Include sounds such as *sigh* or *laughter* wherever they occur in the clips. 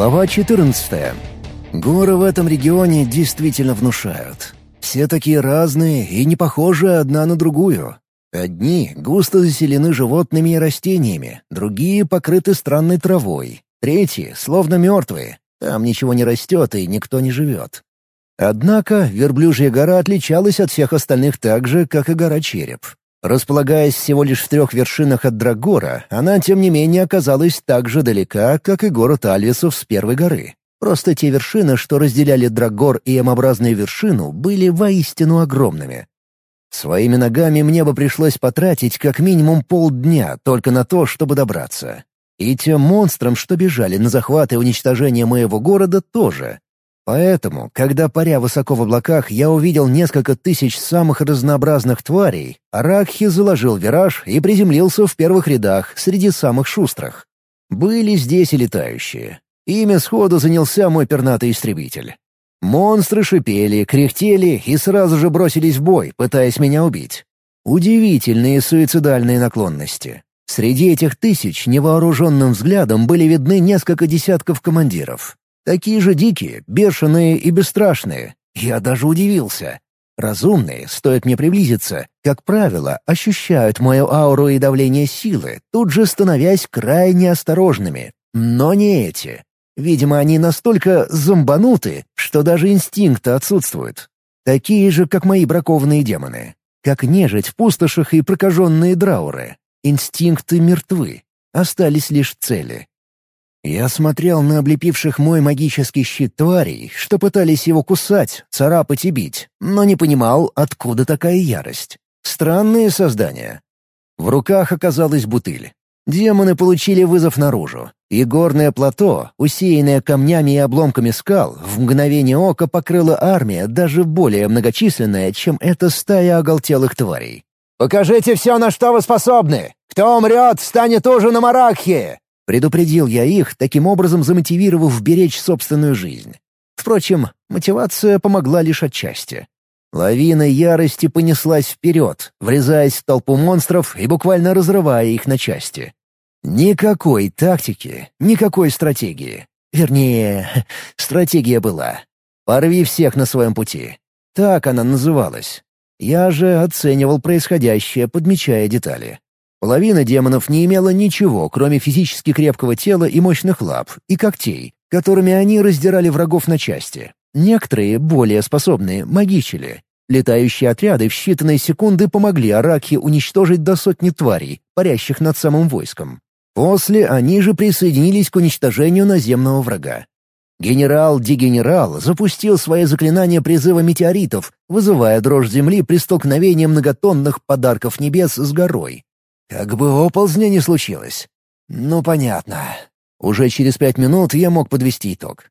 Глава 14. Горы в этом регионе действительно внушают. Все такие разные и не похожи одна на другую. Одни густо заселены животными и растениями, другие покрыты странной травой, третьи словно мертвые. Там ничего не растет и никто не живет. Однако Верблюжья гора отличалась от всех остальных так же, как и гора Череп. Располагаясь всего лишь в трех вершинах от Драгора, она, тем не менее, оказалась так же далека, как и город Альвисов с первой горы. Просто те вершины, что разделяли Драгор и М-образную вершину, были воистину огромными. Своими ногами мне бы пришлось потратить как минимум полдня только на то, чтобы добраться. И тем монстрам, что бежали на захват и уничтожение моего города, тоже. Поэтому, когда, паря высоко в облаках, я увидел несколько тысяч самых разнообразных тварей, Аракхи заложил вираж и приземлился в первых рядах среди самых шустрых. Были здесь и летающие. Ими сходу занялся мой пернатый истребитель. Монстры шипели, кряхтели и сразу же бросились в бой, пытаясь меня убить. Удивительные суицидальные наклонности. Среди этих тысяч невооруженным взглядом были видны несколько десятков командиров. Такие же дикие, бешеные и бесстрашные. Я даже удивился. Разумные, стоит мне приблизиться, как правило, ощущают мою ауру и давление силы, тут же становясь крайне осторожными. Но не эти. Видимо, они настолько зомбануты, что даже инстинкты отсутствуют. Такие же, как мои бракованные демоны. Как нежить в пустошах и прокаженные драуры. Инстинкты мертвы. Остались лишь цели. Я смотрел на облепивших мой магический щит тварей, что пытались его кусать, царапать и бить, но не понимал, откуда такая ярость. Странные создания. В руках оказалась бутыль. Демоны получили вызов наружу, и горное плато, усеянное камнями и обломками скал, в мгновение ока покрыла армия, даже более многочисленная, чем эта стая оголтелых тварей. «Покажите все, на что вы способны! Кто умрет, станет ужином Аракхи!» Предупредил я их, таким образом замотивировав беречь собственную жизнь. Впрочем, мотивация помогла лишь отчасти. Лавина ярости понеслась вперед, врезаясь в толпу монстров и буквально разрывая их на части. Никакой тактики, никакой стратегии. Вернее, *laughs* стратегия была. «Порви всех на своем пути». Так она называлась. Я же оценивал происходящее, подмечая детали. Половина демонов не имела ничего, кроме физически крепкого тела и мощных лап, и когтей, которыми они раздирали врагов на части. Некоторые, более способные, магичили. Летающие отряды в считанные секунды помогли Араке уничтожить до сотни тварей, парящих над самым войском. После они же присоединились к уничтожению наземного врага. Генерал-дегенерал запустил свои заклинания призыва метеоритов, вызывая дрожь земли при столкновении многотонных подарков небес с горой. Как бы оползня не случилось. Ну, понятно. Уже через пять минут я мог подвести итог.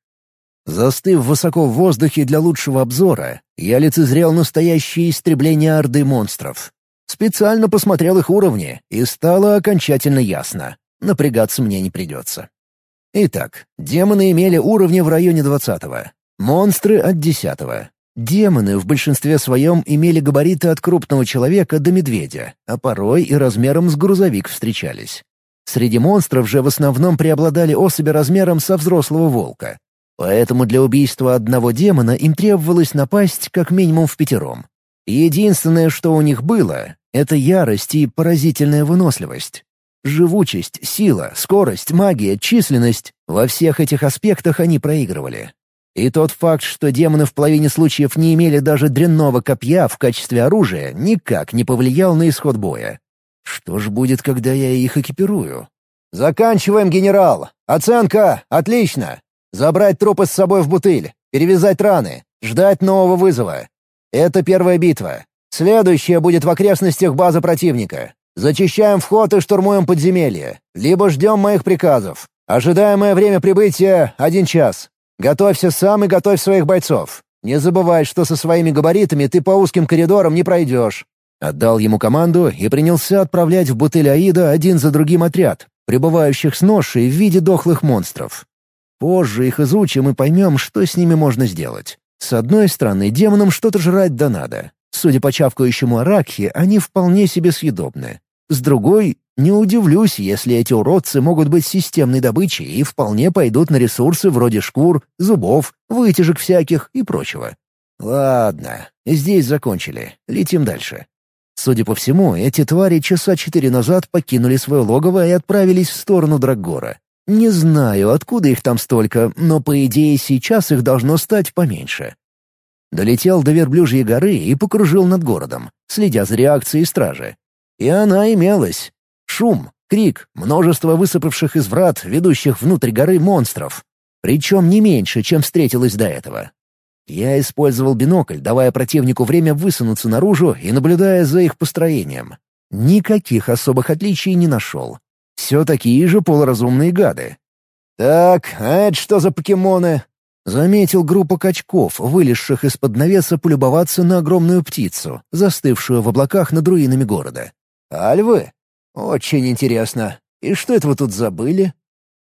Застыв высоко в воздухе для лучшего обзора, я лицезрел настоящее истребление орды монстров. Специально посмотрел их уровни, и стало окончательно ясно. Напрягаться мне не придется. Итак, демоны имели уровни в районе двадцатого, монстры — от десятого, Демоны в большинстве своем имели габариты от крупного человека до медведя, а порой и размером с грузовик встречались. Среди монстров же в основном преобладали особи размером со взрослого волка. Поэтому для убийства одного демона им требовалось напасть как минимум в пятером. Единственное, что у них было, — это ярость и поразительная выносливость. Живучесть, сила, скорость, магия, численность — во всех этих аспектах они проигрывали. И тот факт, что демоны в половине случаев не имели даже дрянного копья в качестве оружия, никак не повлиял на исход боя. Что ж будет, когда я их экипирую? «Заканчиваем, генерал! Оценка! Отлично! Забрать трупы с собой в бутыль, перевязать раны, ждать нового вызова. Это первая битва. Следующая будет в окрестностях базы противника. Зачищаем вход и штурмуем подземелье. Либо ждем моих приказов. Ожидаемое время прибытия — один час. Готовься сам и готовь своих бойцов. Не забывай, что со своими габаритами ты по узким коридорам не пройдешь». Отдал ему команду и принялся отправлять в бутыль Аида один за другим отряд, прибывающих с ношей в виде дохлых монстров. Позже их изучим и поймем, что с ними можно сделать. С одной стороны, демонам что-то жрать да надо. Судя по чавкающему аракхи, они вполне себе съедобны. С другой, не удивлюсь, если эти уродцы могут быть системной добычей и вполне пойдут на ресурсы вроде шкур, зубов, вытяжек всяких и прочего. Ладно, здесь закончили. Летим дальше. Судя по всему, эти твари часа четыре назад покинули свое логово и отправились в сторону Драггора. Не знаю, откуда их там столько, но, по идее, сейчас их должно стать поменьше. Долетел до Верблюжьей горы и покружил над городом, следя за реакцией стражи. И она имелась. Шум, крик, множество высыпавших из врат, ведущих внутрь горы монстров. Причем не меньше, чем встретилось до этого. Я использовал бинокль, давая противнику время высунуться наружу и наблюдая за их построением. Никаких особых отличий не нашел. Все такие же полуразумные гады. «Так, а это что за покемоны?» Заметил группу качков, вылезших из-под навеса полюбоваться на огромную птицу, застывшую в облаках над руинами города. «Альвы? Очень интересно. И что это вы тут забыли?»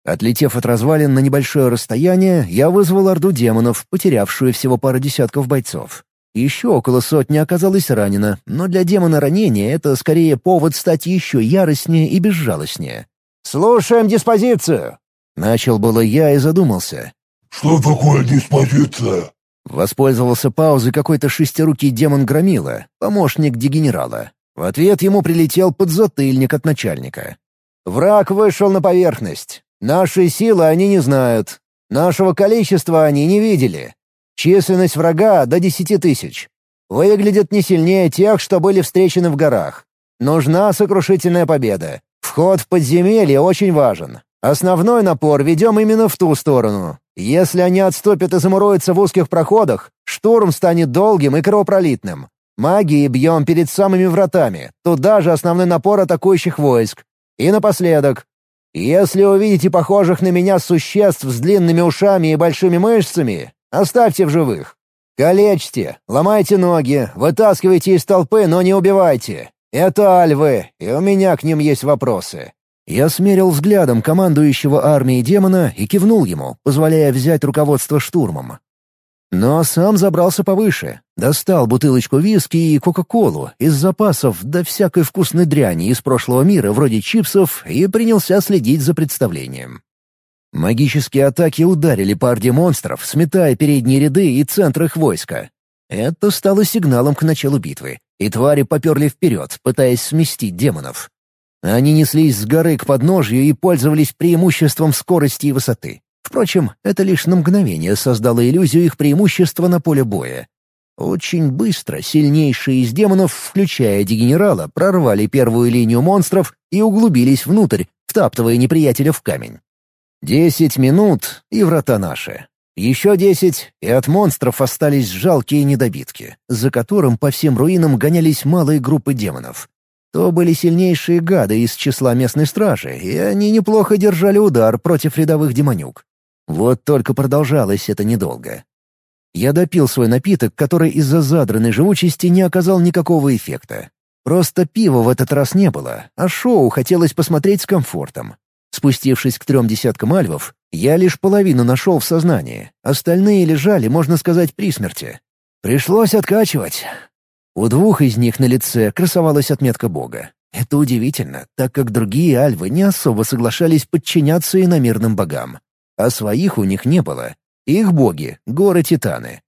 Отлетев от развалин на небольшое расстояние, я вызвал орду демонов, потерявшую всего пару десятков бойцов. Еще около сотни оказалось ранено, но для демона ранение — это скорее повод стать еще яростнее и безжалостнее. «Слушаем диспозицию!» Начал было я и задумался. «Что такое диспозиция?» Воспользовался паузой какой-то шестирукий демон Громила, помощник дегенерала. В ответ ему прилетел подзатыльник от начальника. «Враг вышел на поверхность. Нашей силы они не знают. Нашего количества они не видели. Численность врага до десяти тысяч. Выглядят не сильнее тех, что были встречены в горах. Нужна сокрушительная победа. Вход в подземелье очень важен. Основной напор ведем именно в ту сторону. Если они отступят и замуруются в узких проходах, штурм станет долгим и кровопролитным. Магией бьем перед самыми вратами. Туда же основной напор атакующих войск. И напоследок, если увидите похожих на меня существ с длинными ушами и большими мышцами, оставьте в живых. Калечьте, ломайте ноги, вытаскивайте из толпы, но не убивайте. Это альвы, и у меня к ним есть вопросы». Я смерил взглядом командующего армией демона и кивнул ему, позволяя взять руководство штурмом. Но сам забрался повыше, достал бутылочку виски и кока-колу из запасов да всякой вкусной дряни из прошлого мира вроде чипсов и принялся следить за представлением. Магические атаки ударили по орде монстров, сметая передние ряды и центр их войска. Это стало сигналом к началу битвы, и твари поперли вперед, пытаясь сместить демонов. Они неслись с горы к подножью и пользовались преимуществом скорости и высоты. Впрочем, это лишь на мгновение создало иллюзию их преимущества на поле боя. Очень быстро сильнейшие из демонов, включая дегенерала, прорвали первую линию монстров и углубились внутрь, втаптывая неприятеля в камень. Десять минут — и врата наши. Еще десять, и от монстров остались жалкие недобитки, за которым по всем руинам гонялись малые группы демонов. То были сильнейшие гады из числа местной стражи, и они неплохо держали удар против рядовых демонюк. Вот только продолжалось это недолго. Я допил свой напиток, который из-за задранной живучести не оказал никакого эффекта. Просто пива в этот раз не было, а шоу хотелось посмотреть с комфортом. Спустившись к трем десяткам альвов, я лишь половину нашел в сознании, остальные лежали, можно сказать, при смерти. Пришлось откачивать. У двух из них на лице красовалась отметка бога. Это удивительно, так как другие альвы не особо соглашались подчиняться иномирным богам а своих у них не было. Их боги — горы-титаны.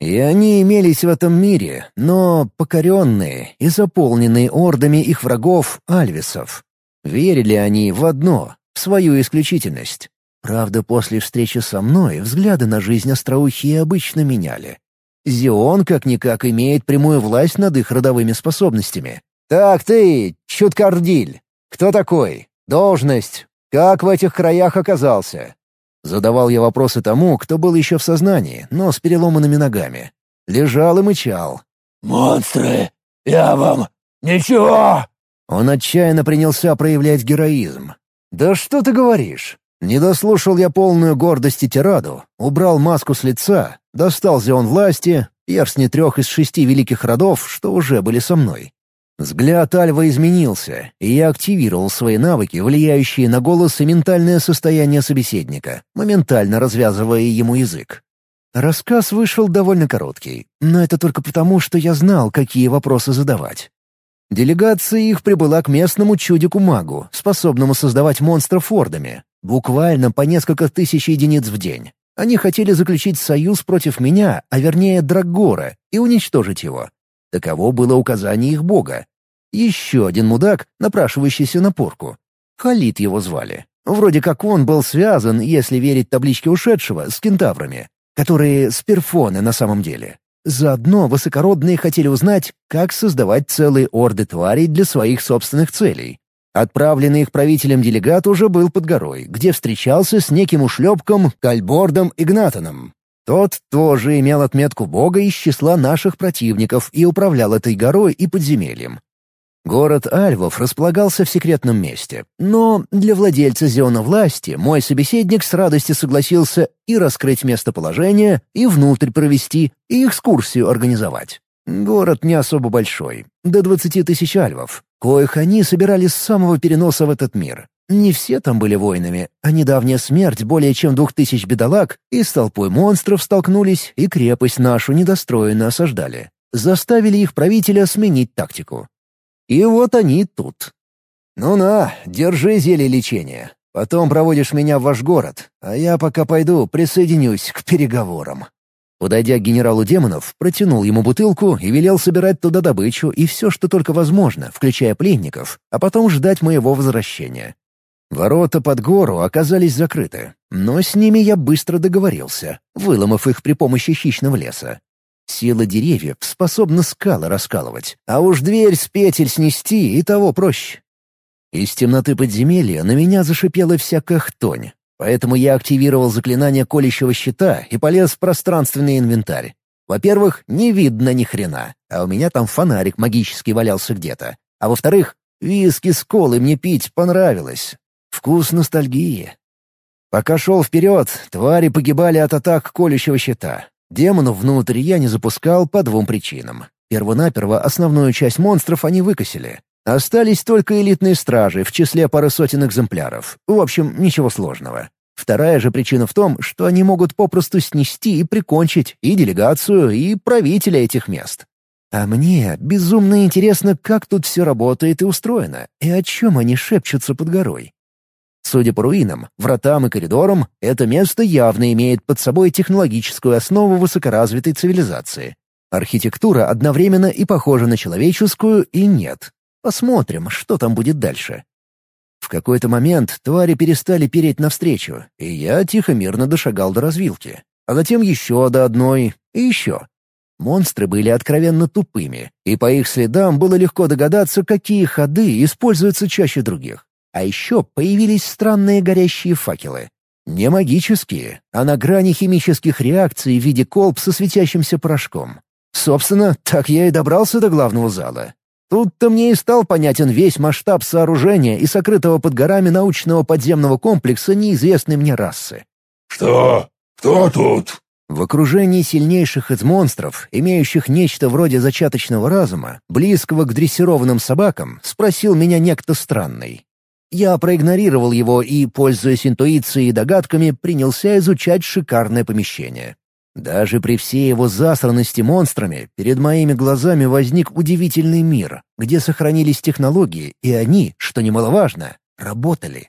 И они имелись в этом мире, но покоренные и заполненные ордами их врагов — альвисов. Верили они в одно — в свою исключительность. Правда, после встречи со мной взгляды на жизнь остроухие обычно меняли. Зион как-никак имеет прямую власть над их родовыми способностями. «Так ты, Чуткардиль, кто такой? Должность? Как в этих краях оказался? Задавал я вопросы тому, кто был еще в сознании, но с переломанными ногами. Лежал и мычал. «Монстры! Я вам... Ничего!» Он отчаянно принялся проявлять героизм. «Да что ты говоришь?» Не дослушал я полную гордости тираду, убрал маску с лица, достал зион власти, перстни трех из шести великих родов, что уже были со мной. Взгляд Альва изменился, и я активировал свои навыки, влияющие на голос и ментальное состояние собеседника, моментально развязывая ему язык. Рассказ вышел довольно короткий, но это только потому, что я знал, какие вопросы задавать. Делегация их прибыла к местному чудику-магу, способному создавать монстров фордами, буквально по несколько тысяч единиц в день. Они хотели заключить союз против меня, а вернее Драгора, и уничтожить его. Таково было указание их бога. Еще один мудак, напрашивающийся на порку. Халид его звали. Вроде как он был связан, если верить табличке ушедшего, с кентаврами, которые сперфоны на самом деле. Заодно высокородные хотели узнать, как создавать целые орды тварей для своих собственных целей. Отправленный их правителем делегат уже был под горой, где встречался с неким ушлепком Кальбордом Игнатоном. Тот тоже имел отметку бога из числа наших противников и управлял этой горой и подземельем. Город Альвов располагался в секретном месте, но для владельца зона власти мой собеседник с радостью согласился и раскрыть местоположение, и внутрь провести, и экскурсию организовать. Город не особо большой, до двадцати тысяч альвов, коих они собирали с самого переноса в этот мир. Не все там были воинами, а недавняя смерть более чем двух тысяч бедолаг и с толпой монстров столкнулись и крепость нашу недостроенно осаждали. Заставили их правителя сменить тактику. И вот они тут. «Ну на, держи зелье лечения. Потом проводишь меня в ваш город, а я пока пойду присоединюсь к переговорам». Подойдя к генералу демонов, протянул ему бутылку и велел собирать туда добычу и все, что только возможно, включая пленников, а потом ждать моего возвращения. Ворота под гору оказались закрыты, но с ними я быстро договорился, выломав их при помощи хищного леса. Сила деревьев способна скалы раскалывать, а уж дверь с петель снести и того проще. Из темноты подземелья на меня зашипела всякая хтонь, Поэтому я активировал заклинание колющего щита и полез в пространственный инвентарь. Во-первых, не видно ни хрена, а у меня там фонарик магический валялся где-то. А во-вторых, виски с колой мне пить понравилось. Вкус ностальгии. Пока шел вперед, твари погибали от атак колющего щита. Демонов внутрь я не запускал по двум причинам. Первонаперво основную часть монстров они выкосили. Остались только элитные стражи в числе пары сотен экземпляров. В общем, ничего сложного. Вторая же причина в том, что они могут попросту снести и прикончить и делегацию, и правителя этих мест. А мне безумно интересно, как тут все работает и устроено, и о чем они шепчутся под горой. Судя по руинам, вратам и коридорам, это место явно имеет под собой технологическую основу высокоразвитой цивилизации. Архитектура одновременно и похожа на человеческую, и нет. Посмотрим, что там будет дальше. В какой-то момент твари перестали переть навстречу, и я тихо-мирно дошагал до развилки. А затем еще до одной и еще. Монстры были откровенно тупыми, и по их следам было легко догадаться, какие ходы используются чаще других. А еще появились странные горящие факелы. Не магические, а на грани химических реакций в виде колб со светящимся порошком. Собственно, так я и добрался до главного зала. Тут-то мне и стал понятен весь масштаб сооружения и сокрытого под горами научного подземного комплекса неизвестной мне расы. «Что? Кто тут?» В окружении сильнейших из монстров, имеющих нечто вроде зачаточного разума, близкого к дрессированным собакам, спросил меня некто странный. Я проигнорировал его и, пользуясь интуицией и догадками, принялся изучать шикарное помещение. Даже при всей его засранности монстрами, перед моими глазами возник удивительный мир, где сохранились технологии, и они, что немаловажно, работали.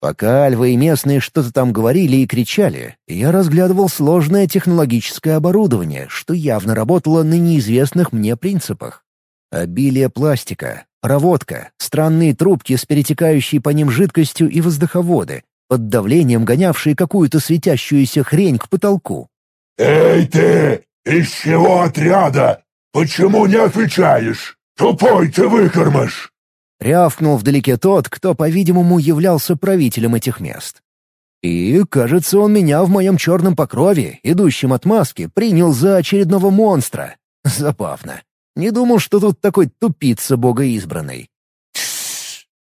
Пока альвы и местные что-то там говорили и кричали, я разглядывал сложное технологическое оборудование, что явно работало на неизвестных мне принципах. Обилие пластика, проводка, странные трубки с перетекающей по ним жидкостью и воздуховоды, под давлением гонявшие какую-то светящуюся хрень к потолку. «Эй ты! Из чего отряда? Почему не отвечаешь? Тупой ты выкормыш!» Рявкнул вдалеке тот, кто, по-видимому, являлся правителем этих мест. И, кажется, он меня в моем черном покрове, идущем от маски, принял за очередного монстра. Забавно. Не думал, что тут такой тупица богоизбранный.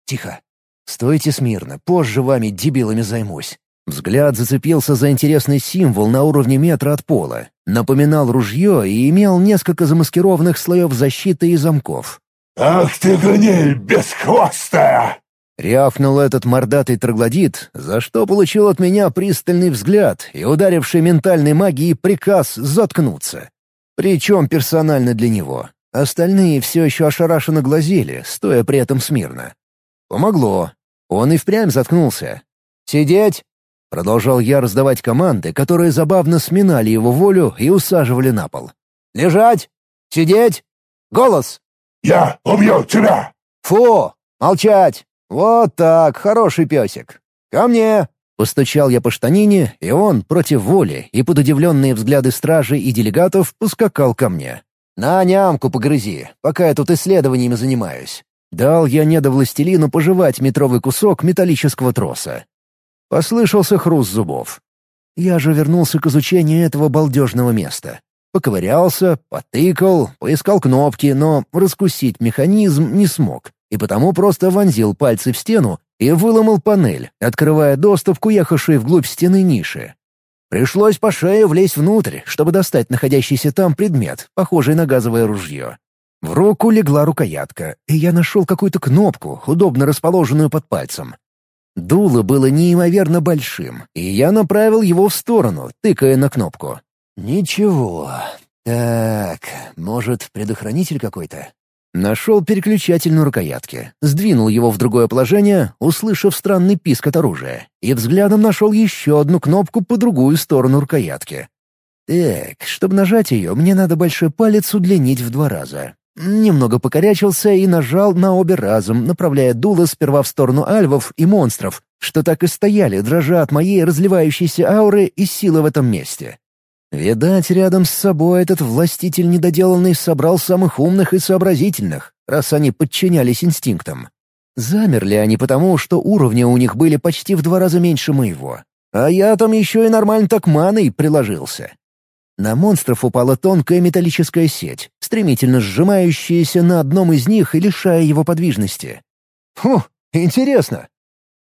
Тихо. Стойте смирно, позже вами, дебилами, займусь. Взгляд зацепился за интересный символ на уровне метра от пола. Напоминал ружье и имел несколько замаскированных слоев защиты и замков. «Ах ты, гниль бесхвостая!» Рявкнул этот мордатый троглодит, за что получил от меня пристальный взгляд и ударивший ментальной магией приказ заткнуться. Причем персонально для него. Остальные все еще ошарашенно глазели, стоя при этом смирно. Помогло. Он и впрямь заткнулся. «Сидеть!» Продолжал я раздавать команды, которые забавно сминали его волю и усаживали на пол. «Лежать! Сидеть! Голос!» «Я убью тебя!» «Фу! Молчать! Вот так, хороший песик! Ко мне!» Постучал я по штанине, и он, против воли и под удивленные взгляды стражей и делегатов, ускакал ко мне. «На нямку погрызи, пока я тут исследованиями занимаюсь». Дал я недовластелину пожевать метровый кусок металлического троса. Послышался хруст зубов. Я же вернулся к изучению этого балдежного места. Поковырялся, потыкал, поискал кнопки, но раскусить механизм не смог, и потому просто вонзил пальцы в стену и выломал панель, открывая доступ к уехавшей вглубь стены ниши. Пришлось по шее влезть внутрь, чтобы достать находящийся там предмет, похожий на газовое ружье. В руку легла рукоятка, и я нашел какую-то кнопку, удобно расположенную под пальцем. Дуло было неимоверно большим, и я направил его в сторону, тыкая на кнопку. «Ничего. Так, может, предохранитель какой-то?» Нашел переключатель на рукоятке, сдвинул его в другое положение, услышав странный писк от оружия, и взглядом нашел еще одну кнопку по другую сторону рукоятки. Так, чтобы нажать ее, мне надо большой палец удлинить в два раза. Немного покорячился и нажал на обе разом, направляя дуло сперва в сторону альвов и монстров, что так и стояли, дрожа от моей разливающейся ауры и силы в этом месте. Видать, рядом с собой этот властитель недоделанный собрал самых умных и сообразительных, раз они подчинялись инстинктам. Замерли они потому, что уровни у них были почти в два раза меньше моего. А я там еще и нормально так маной приложился. На монстров упала тонкая металлическая сеть, стремительно сжимающаяся на одном из них и лишая его подвижности. Фу, интересно.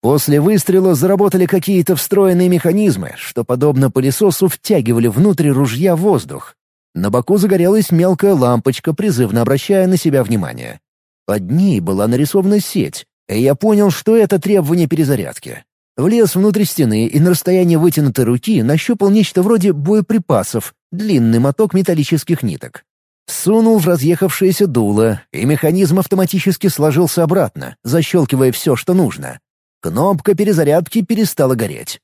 После выстрела заработали какие-то встроенные механизмы, что, подобно пылесосу, втягивали внутрь ружья воздух. На боку загорелась мелкая лампочка, призывно обращая на себя внимание. Под ней была нарисована сеть, и я понял, что это требование перезарядки. Влез внутрь стены и на расстоянии вытянутой руки нащупал нечто вроде боеприпасов, длинный моток металлических ниток. Сунул в разъехавшееся дуло, и механизм автоматически сложился обратно, защелкивая все, что нужно. Кнопка перезарядки перестала гореть.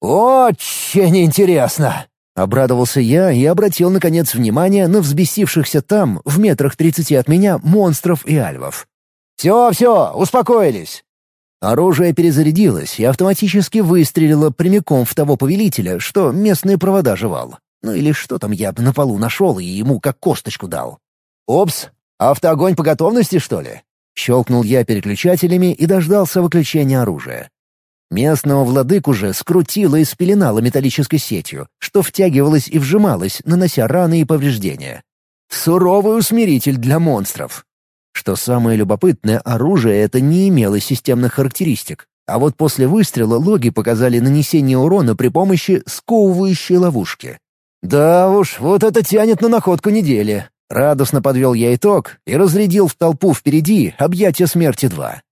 «Очень интересно!» — обрадовался я и обратил, наконец, внимание на взбесившихся там, в метрах тридцати от меня, монстров и альвов. «Все, все, успокоились!» Оружие перезарядилось и автоматически выстрелило прямиком в того повелителя, что местные провода жевал. Ну или что там я на полу нашел и ему как косточку дал. «Опс, автоогонь по готовности, что ли?» Щелкнул я переключателями и дождался выключения оружия. Местного владыку же скрутило и спеленало металлической сетью, что втягивалось и вжималось, нанося раны и повреждения. Суровый усмиритель для монстров. Что самое любопытное, оружие это не имело системных характеристик, а вот после выстрела логи показали нанесение урона при помощи сковывающей ловушки. Да уж, вот это тянет на находку недели. Радостно подвел я итог и разрядил в толпу впереди объятия смерти два.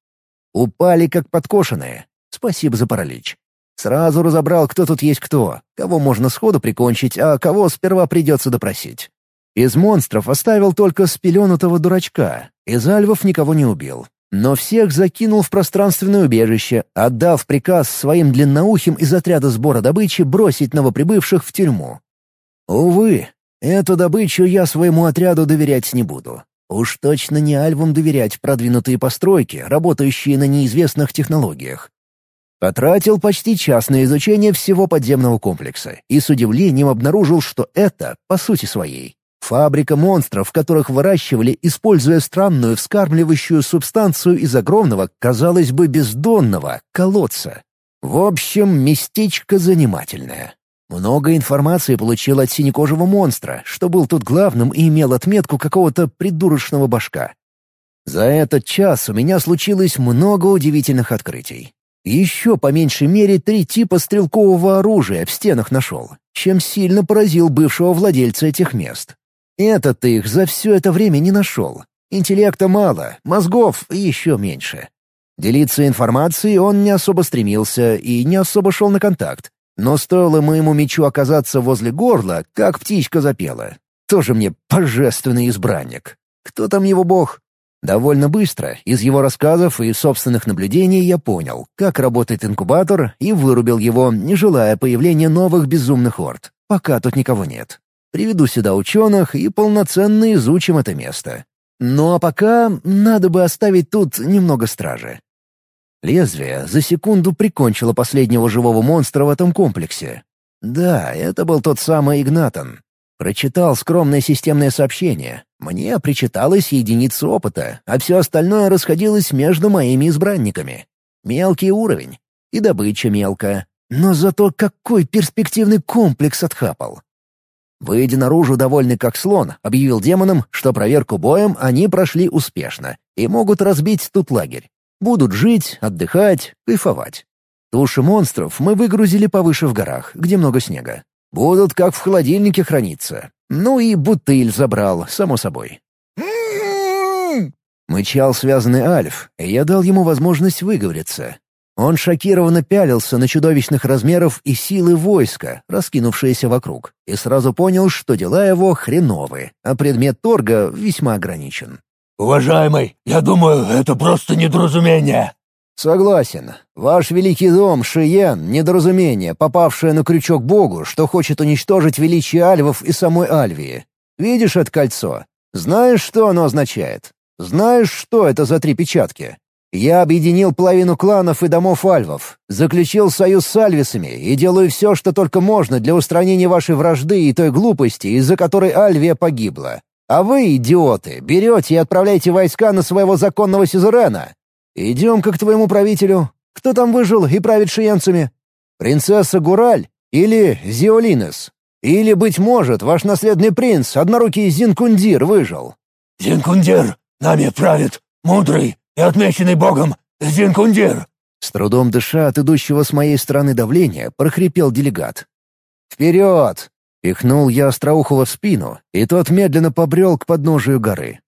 Упали как подкошенные. Спасибо за паралич. Сразу разобрал, кто тут есть кто, кого можно сходу прикончить, а кого сперва придется допросить. Из монстров оставил только спеленутого дурачка, из альвов никого не убил. Но всех закинул в пространственное убежище, отдав приказ своим длинноухим из отряда сбора добычи бросить новоприбывших в тюрьму. Увы, Эту добычу я своему отряду доверять не буду. Уж точно не альвам доверять продвинутые постройки, работающие на неизвестных технологиях. Потратил почти час на изучение всего подземного комплекса и с удивлением обнаружил, что это, по сути своей, фабрика монстров, которых выращивали, используя странную вскармливающую субстанцию из огромного, казалось бы, бездонного колодца. В общем, местечко занимательное. Много информации получил от синекожего монстра, что был тут главным и имел отметку какого-то придурочного башка. За этот час у меня случилось много удивительных открытий. Еще по меньшей мере три типа стрелкового оружия в стенах нашел, чем сильно поразил бывшего владельца этих мест. Этот их за все это время не нашел. Интеллекта мало, мозгов еще меньше. Делиться информацией он не особо стремился и не особо шел на контакт, но стоило моему мечу оказаться возле горла, как птичка запела. Тоже мне божественный избранник. Кто там его бог? Довольно быстро, из его рассказов и собственных наблюдений я понял, как работает инкубатор, и вырубил его, не желая появления новых безумных орд. Пока тут никого нет. Приведу сюда ученых и полноценно изучим это место. Ну а пока надо бы оставить тут немного стражи. Лезвие за секунду прикончило последнего живого монстра в этом комплексе. Да, это был тот самый Игнатон. Прочитал скромное системное сообщение. Мне причиталась единица опыта, а все остальное расходилось между моими избранниками. Мелкий уровень. И добыча мелкая. Но зато какой перспективный комплекс отхапал. Выйдя наружу, довольный как слон, объявил демонам, что проверку боем они прошли успешно и могут разбить тут лагерь. Будут жить, отдыхать, кайфовать. Туши монстров мы выгрузили повыше в горах, где много снега. Будут как в холодильнике храниться. Ну и бутыль забрал, само собой. Мычал связанный Альф, и я дал ему возможность выговориться. Он шокированно пялился на чудовищных размеров и силы войска, раскинувшиеся вокруг, и сразу понял, что дела его хреновы, а предмет торга весьма ограничен. «Уважаемый, я думаю, это просто недоразумение». «Согласен. Ваш великий дом, Шиен, недоразумение, попавшее на крючок Богу, что хочет уничтожить величие альвов и самой Альвии. Видишь это кольцо? Знаешь, что оно означает? Знаешь, что это за три печатки? Я объединил половину кланов и домов альвов, заключил союз с альвисами и делаю все, что только можно для устранения вашей вражды и той глупости, из-за которой Альвия погибла. А вы, идиоты, берете и отправляете войска на своего законного сюзерена. Идем как к твоему правителю. Кто там выжил и правит шиенцами? Принцесса Гураль или Зиолинес? Или, быть может, ваш наследный принц, однорукий Зинкундир, выжил?» «Зинкундир нами правит, мудрый, и отмеченный богом Зинкундир!» С трудом дыша от идущего с моей стороны давления, прохрипел делегат. «Вперед!» — пихнул я Остроухова в спину, и тот медленно побрел к подножию горы.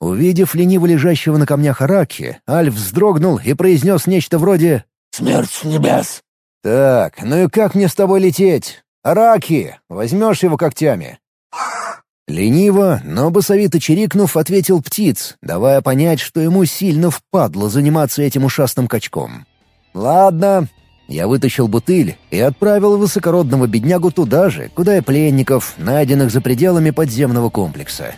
Увидев лениво лежащего на камнях Араки, Альф вздрогнул и произнес нечто вроде «Смерть с небес!» «Так, ну и как мне с тобой лететь? Араки, возьмешь его когтями?» Лениво, но басовито чирикнув, ответил птиц, давая понять, что ему сильно впадло заниматься этим ушастым качком. «Ладно». Я вытащил бутыль и отправил высокородного беднягу туда же, куда и пленников, найденных за пределами подземного комплекса.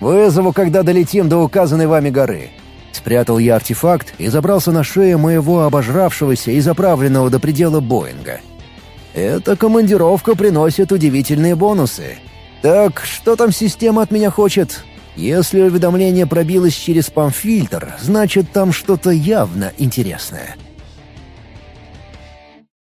«Вызову, когда долетим до указанной вами горы». Спрятал я артефакт и забрался на шею моего обожравшегося и заправленного до предела Боинга. Эта командировка приносит удивительные бонусы — «Так, что там система от меня хочет?» «Если уведомление пробилось через спам-фильтр, значит, там что-то явно интересное».